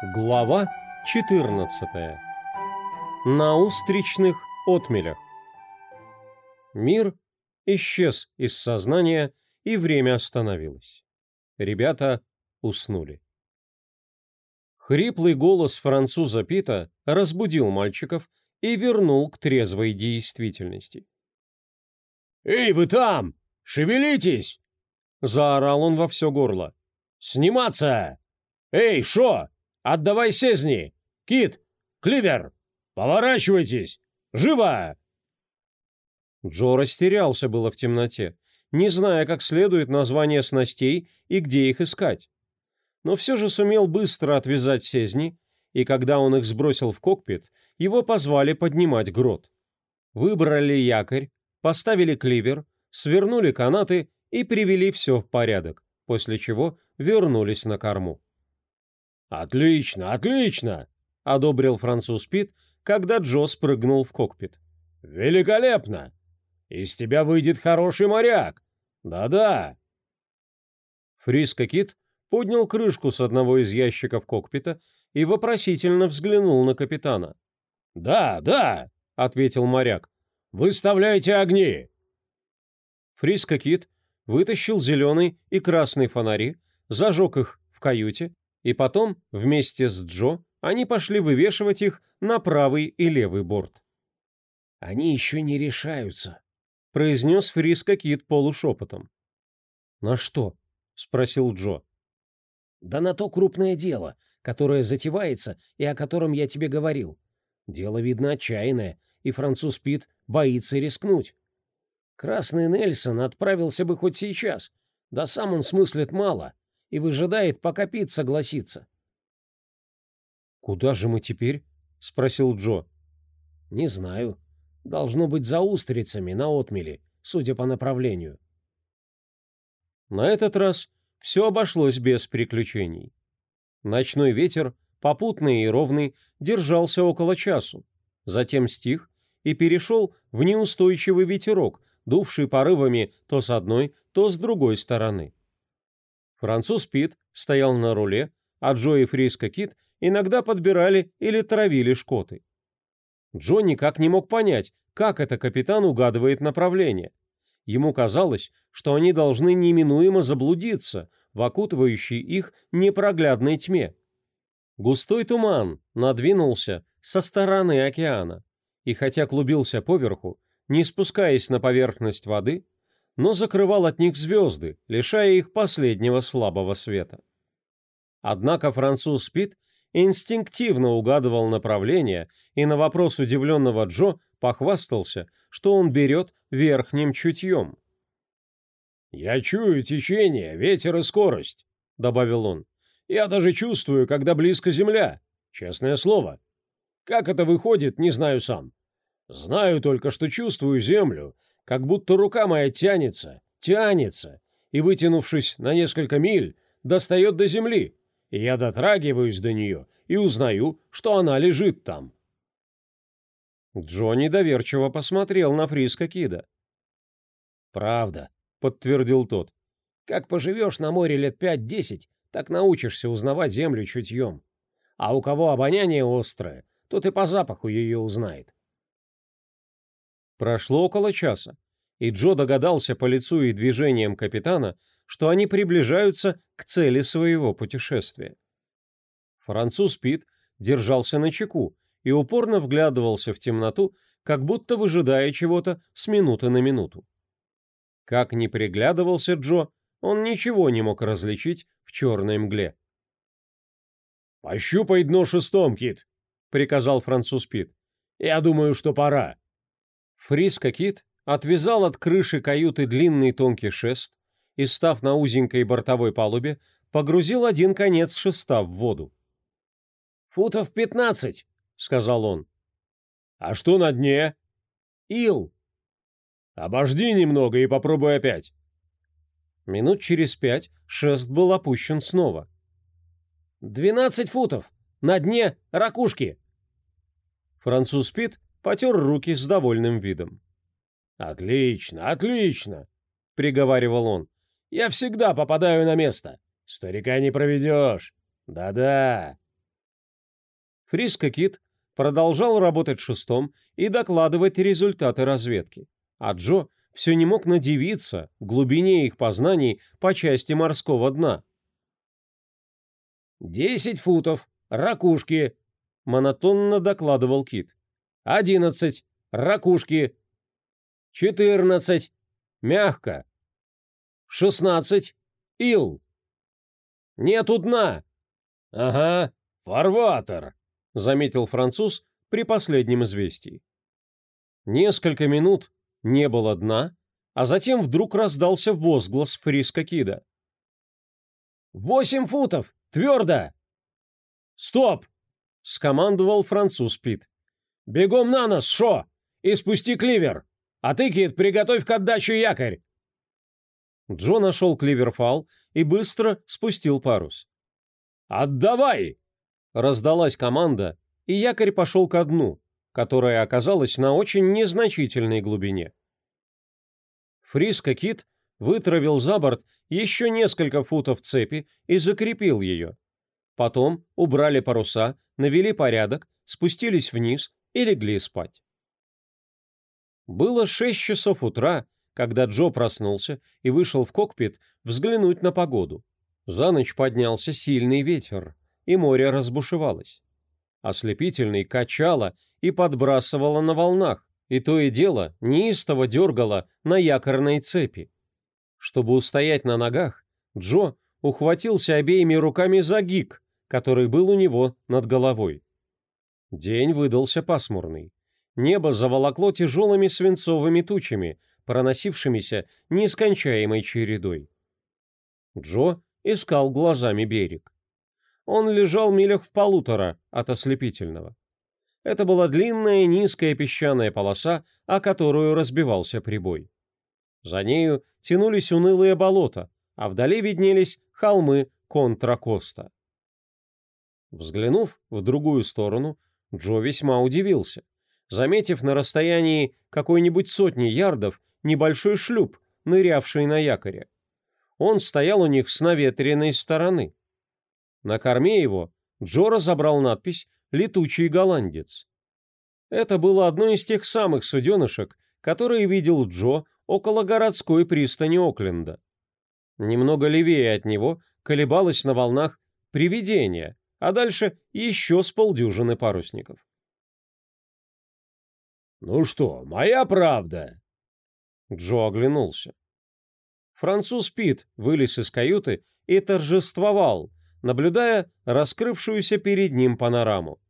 Глава 14. На устричных отмелях. Мир исчез из сознания, и время остановилось. Ребята уснули. Хриплый голос француза Пита разбудил мальчиков и вернул к трезвой действительности. «Эй, вы там! Шевелитесь!» — заорал он во все горло. «Сниматься! Эй, Шо, Отдавай сезни! Кит! Кливер! Поворачивайтесь! Живо!» Джо растерялся было в темноте, не зная, как следует название снастей и где их искать. Но все же сумел быстро отвязать сезни, и когда он их сбросил в кокпит, его позвали поднимать грот. Выбрали якорь, поставили кливер, свернули канаты и привели все в порядок, после чего вернулись на корму. «Отлично, отлично!» — одобрил француз Пит, когда Джо спрыгнул в кокпит. «Великолепно! Из тебя выйдет хороший моряк! Да-да!» Фриско Кит поднял крышку с одного из ящиков кокпита и вопросительно взглянул на капитана. «Да, да!» — ответил моряк. «Выставляйте огни!» Фриско Кит вытащил зеленый и красный фонари, зажег их в каюте и потом, вместе с Джо, они пошли вывешивать их на правый и левый борт. «Они еще не решаются», — произнес Фриско Кит полушепотом. «На что?» — спросил Джо. «Да на то крупное дело, которое затевается и о котором я тебе говорил. Дело, видно, отчаянное, и француз Пит боится рискнуть. Красный Нельсон отправился бы хоть сейчас, да сам он смыслит мало, и выжидает, пока Пит согласится. «Куда же мы теперь?» — спросил Джо. «Не знаю. Должно быть за устрицами на отмели, судя по направлению». На этот раз все обошлось без приключений. Ночной ветер, попутный и ровный, держался около часу, затем стих и перешел в неустойчивый ветерок, дувший порывами то с одной, то с другой стороны. Француз Пит стоял на руле, а Джо и Фриско Кит иногда подбирали или травили шкоты. Джо никак не мог понять, как это капитан угадывает направление. Ему казалось, что они должны неминуемо заблудиться в окутывающей их непроглядной тьме. Густой туман надвинулся со стороны океана, и хотя клубился поверху, не спускаясь на поверхность воды, но закрывал от них звезды, лишая их последнего слабого света. Однако француз Пит инстинктивно угадывал направление и на вопрос удивленного Джо похвастался, что он берет верхним чутьем. «Я чую течение, ветер и скорость», — добавил он. «Я даже чувствую, когда близко земля. Честное слово. Как это выходит, не знаю сам. Знаю только, что чувствую землю как будто рука моя тянется, тянется, и, вытянувшись на несколько миль, достает до земли, и я дотрагиваюсь до нее и узнаю, что она лежит там. Джонни доверчиво посмотрел на Фриска Кида. «Правда», — подтвердил тот. «Как поживешь на море лет пять-десять, так научишься узнавать землю чутьем. А у кого обоняние острое, тот и по запаху ее узнает. Прошло около часа, и Джо догадался по лицу и движениям капитана, что они приближаются к цели своего путешествия. Француз Пит держался на чеку и упорно вглядывался в темноту, как будто выжидая чего-то с минуты на минуту. Как ни приглядывался Джо, он ничего не мог различить в черной мгле. «Пощупай дно шестом, Кит», — приказал француз Пит. «Я думаю, что пора». Фриско Кит отвязал от крыши каюты длинный тонкий шест и, став на узенькой бортовой палубе, погрузил один конец шеста в воду. «Футов пятнадцать», — сказал он. «А что на дне?» «Ил». «Обожди немного и попробуй опять». Минут через пять шест был опущен снова. «Двенадцать футов! На дне ракушки!» Француз Пит потер руки с довольным видом. «Отлично, отлично!» — приговаривал он. «Я всегда попадаю на место. Старика не проведешь. Да-да!» Фриско Кит продолжал работать шестом и докладывать результаты разведки, а Джо все не мог надевиться глубине их познаний по части морского дна. «Десять футов, ракушки», — монотонно докладывал Кит. «Одиннадцать, ракушки. Четырнадцать, мягко. Шестнадцать, ил. Нету дна». «Ага, фарватер», — заметил француз при последнем известии. Несколько минут не было дна, а затем вдруг раздался возглас Фриска Кида. «Восемь футов! Твердо!» «Стоп!» — скомандовал француз Пит. «Бегом на нас, Шо! И спусти кливер! А ты, Кит, приготовь к отдаче якорь!» Джо нашел кливерфал и быстро спустил парус. «Отдавай!» — раздалась команда, и якорь пошел ко дну, которое оказалось на очень незначительной глубине. Фриско Кит вытравил за борт еще несколько футов цепи и закрепил ее. Потом убрали паруса, навели порядок, спустились вниз и легли спать. Было шесть часов утра, когда Джо проснулся и вышел в кокпит взглянуть на погоду. За ночь поднялся сильный ветер, и море разбушевалось. Ослепительный качало и подбрасывало на волнах, и то и дело неистово дергало на якорной цепи. Чтобы устоять на ногах, Джо ухватился обеими руками за гик, который был у него над головой. День выдался пасмурный. Небо заволокло тяжелыми свинцовыми тучами, проносившимися нескончаемой чередой. Джо искал глазами берег. Он лежал милях в полутора от ослепительного. Это была длинная низкая песчаная полоса, о которую разбивался прибой. За нею тянулись унылые болота, а вдали виднелись холмы Контракоста. Взглянув в другую сторону, Джо весьма удивился, заметив на расстоянии какой-нибудь сотни ярдов небольшой шлюп, нырявший на якоре. Он стоял у них с наветренной стороны. На корме его Джо разобрал надпись «Летучий голландец». Это было одно из тех самых суденышек, которые видел Джо около городской пристани Окленда. Немного левее от него колебалось на волнах привидение, а дальше еще с полдюжины парусников. «Ну что, моя правда?» Джо оглянулся. Француз Пит вылез из каюты и торжествовал, наблюдая раскрывшуюся перед ним панораму.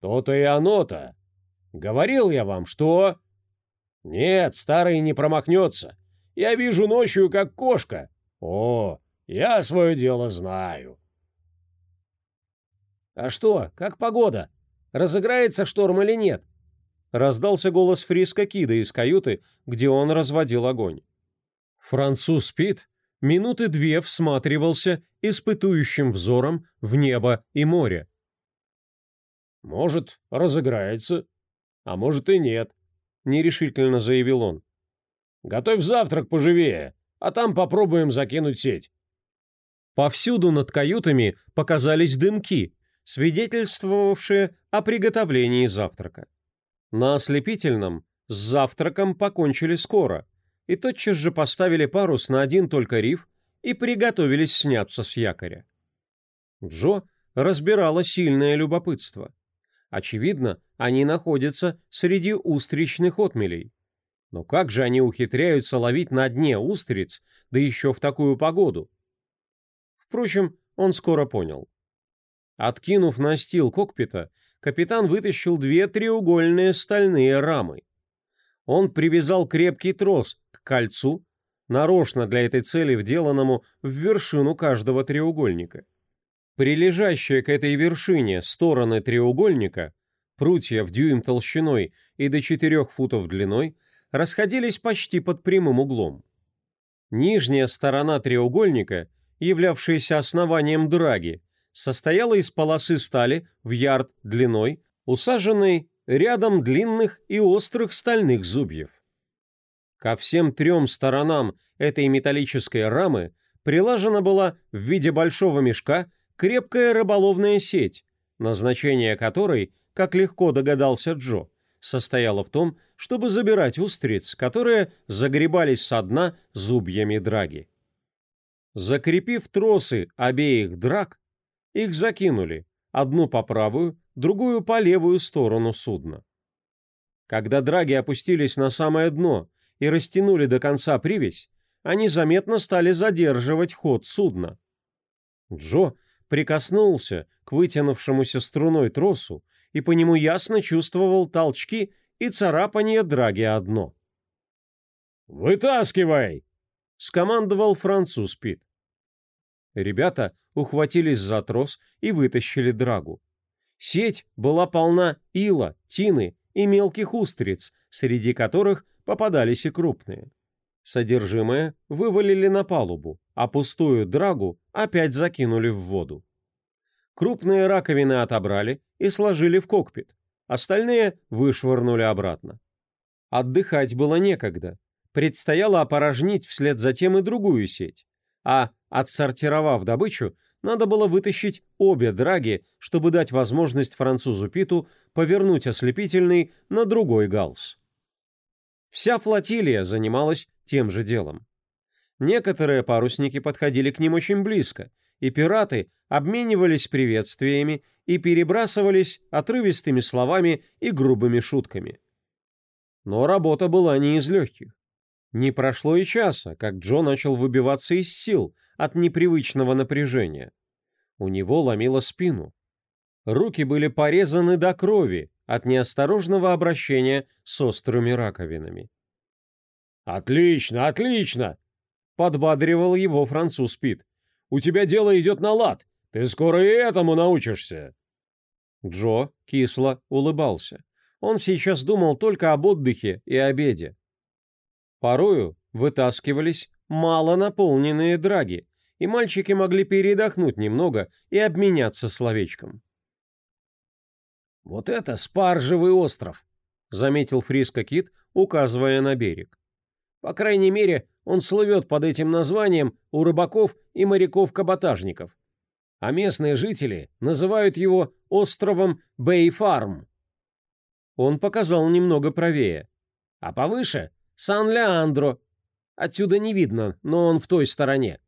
«То-то и оно-то! Говорил я вам, что...» «Нет, старый не промахнется. Я вижу ночью, как кошка. О, я свое дело знаю». «А что, как погода? Разыграется шторм или нет?» Раздался голос Фриска Кида из каюты, где он разводил огонь. Француз Пит минуты две всматривался испытующим взором в небо и море. «Может, разыграется, а может и нет», — нерешительно заявил он. «Готовь завтрак поживее, а там попробуем закинуть сеть». Повсюду над каютами показались дымки, свидетельствовавшие о приготовлении завтрака. На ослепительном с завтраком покончили скоро, и тотчас же поставили парус на один только риф и приготовились сняться с якоря. Джо разбирала сильное любопытство. Очевидно, они находятся среди устричных отмелей. Но как же они ухитряются ловить на дне устриц, да еще в такую погоду? Впрочем, он скоро понял. Откинув настил кокпита, капитан вытащил две треугольные стальные рамы. Он привязал крепкий трос к кольцу, нарочно для этой цели вделанному в вершину каждого треугольника. Прилежащие к этой вершине стороны треугольника, прутья в дюйм толщиной и до 4 футов длиной, расходились почти под прямым углом. Нижняя сторона треугольника, являвшаяся основанием драги, состояла из полосы стали в ярд длиной, усаженной рядом длинных и острых стальных зубьев. Ко всем трем сторонам этой металлической рамы прилажена была в виде большого мешка крепкая рыболовная сеть, назначение которой, как легко догадался Джо, состояло в том, чтобы забирать устриц, которые загребались со дна зубьями драги. Закрепив тросы обеих драк, их закинули, одну по правую, другую по левую сторону судна. Когда драги опустились на самое дно и растянули до конца привязь, они заметно стали задерживать ход судна. Джо прикоснулся к вытянувшемуся струной тросу и по нему ясно чувствовал толчки и царапание драги одно. «Вытаскивай!» — скомандовал француз Пит. Ребята ухватились за трос и вытащили драгу. Сеть была полна ила, тины и мелких устриц, среди которых попадались и крупные. Содержимое вывалили на палубу, а пустую драгу опять закинули в воду. Крупные раковины отобрали и сложили в кокпит, остальные вышвырнули обратно. Отдыхать было некогда, предстояло опорожнить вслед за тем и другую сеть, а, отсортировав добычу, надо было вытащить обе драги, чтобы дать возможность французу Питу повернуть ослепительный на другой галс. Вся флотилия занималась тем же делом. Некоторые парусники подходили к ним очень близко, и пираты обменивались приветствиями и перебрасывались отрывистыми словами и грубыми шутками. Но работа была не из легких. Не прошло и часа, как Джо начал выбиваться из сил от непривычного напряжения. У него ломило спину. Руки были порезаны до крови от неосторожного обращения с острыми раковинами. «Отлично, отлично!» — подбадривал его француз Пит. «У тебя дело идет на лад. Ты скоро и этому научишься». Джо кисло улыбался. Он сейчас думал только об отдыхе и обеде. Порою вытаскивались мало наполненные драги, и мальчики могли передохнуть немного и обменяться словечком. «Вот это спаржевый остров», — заметил Фриско Кит, указывая на берег. По крайней мере, он слывет под этим названием у рыбаков и моряков-каботажников. А местные жители называют его островом Бэй-Фарм. Он показал немного правее. А повыше — Сан-Леандро. Отсюда не видно, но он в той стороне.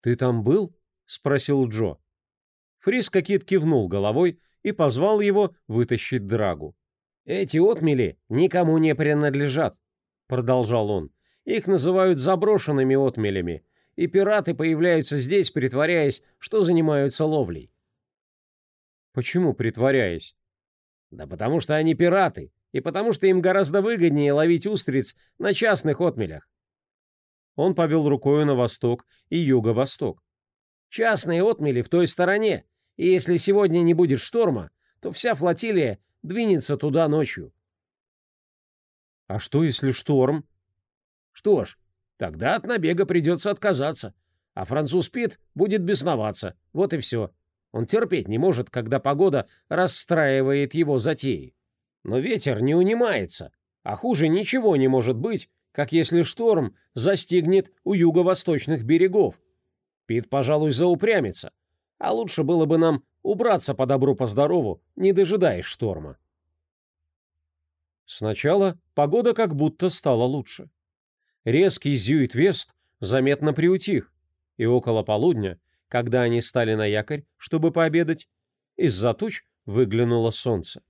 «Ты там был?» — спросил Джо. Фриско Кит кивнул головой и позвал его вытащить драгу. «Эти отмели никому не принадлежат продолжал он. «Их называют заброшенными отмелями, и пираты появляются здесь, притворяясь, что занимаются ловлей». «Почему притворяясь?» «Да потому что они пираты, и потому что им гораздо выгоднее ловить устриц на частных отмелях». Он повел рукою на восток и юго-восток. «Частные отмели в той стороне, и если сегодня не будет шторма, то вся флотилия двинется туда ночью. А что, если шторм? Что ж, тогда от набега придется отказаться. А француз Пит будет бесноваться. Вот и все. Он терпеть не может, когда погода расстраивает его затеи. Но ветер не унимается. А хуже ничего не может быть, как если шторм застигнет у юго-восточных берегов. Пит, пожалуй, заупрямится. А лучше было бы нам убраться по добру по здорову, не дожидаясь шторма. Сначала погода как будто стала лучше. Резкий зюит-вест заметно приутих, и около полудня, когда они стали на якорь, чтобы пообедать, из-за туч выглянуло солнце.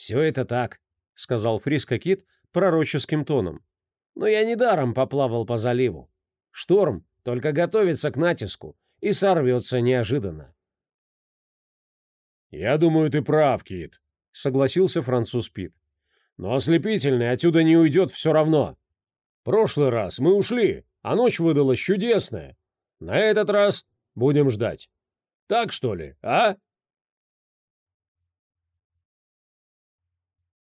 «Все это так», — сказал Фриско Кит пророческим тоном. «Но я недаром поплавал по заливу. Шторм только готовится к натиску и сорвется неожиданно». «Я думаю, ты прав, Кит», — согласился француз Пит. «Но ослепительный отсюда не уйдет все равно. Прошлый раз мы ушли, а ночь выдалась чудесная. На этот раз будем ждать. Так что ли, а?»